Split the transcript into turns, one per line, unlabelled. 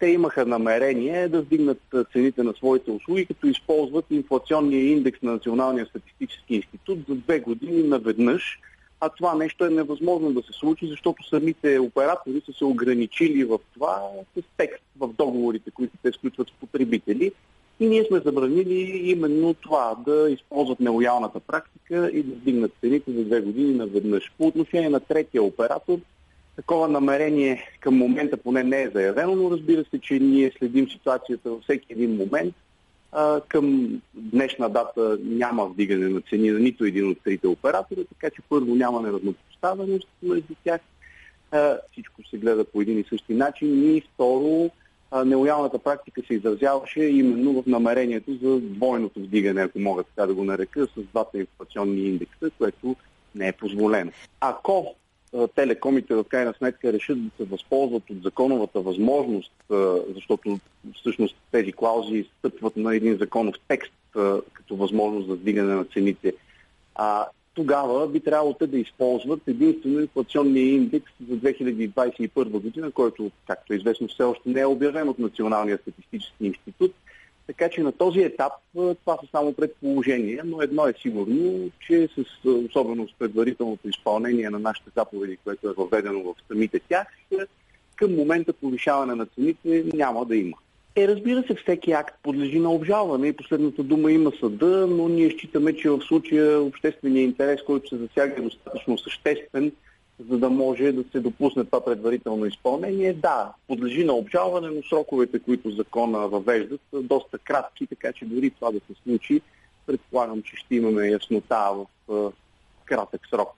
те имаха намерение да вдигнат цените на своите услуги, като използват инфлационния индекс на Националния статистически институт за две години наведнъж. А това нещо е невъзможно да се случи, защото самите оператори са се ограничили в това с текст в договорите, които те сключват с потребители. И ние сме забранили именно това, да използват нелоялната практика и да вдигнат цените за две години наведнъж. По отношение на третия оператор, такова намерение към момента поне не е заявено, но разбира се, че ние следим ситуацията във всеки един момент. Към днешна дата няма вдигане на цени на нито един от трите оператора, така че първо няма неравнопоставеност между тях. Всичко се гледа по един и същи начин. И второ, нелоялната практика се изразяваше именно в намерението за двойното вдигане, ако мога така да го нарека, с двата инфлационни индекса, което не е позволено. Ако телекомите в крайна сметка решат да се възползват от законовата възможност, защото всъщност тези клаузи стъпват на един законов текст като възможност за вдигане на цените. А тогава би трябвало те да използват единствено инфлационния индекс за 2021 година, който, както е известно, все още не е обявен от Националния статистически институт. Така че на този етап това са само предположения, но едно е сигурно, че с, особено с предварителното изпълнение на нашите заповеди, което е въведено в самите тях, към момента повишаване на цените няма да има. Е, разбира се, всеки акт подлежи на обжалване и последната дума има съда, но ние считаме, че в случая обществения интерес, който се засяга е достатъчно съществен, за да може да се допусне това предварително изпълнение. Да, подлежи на обжалване, но сроковете, които закона въвеждат, са доста кратки, така че дори това да се случи, предполагам, че ще имаме яснота в кратък срок.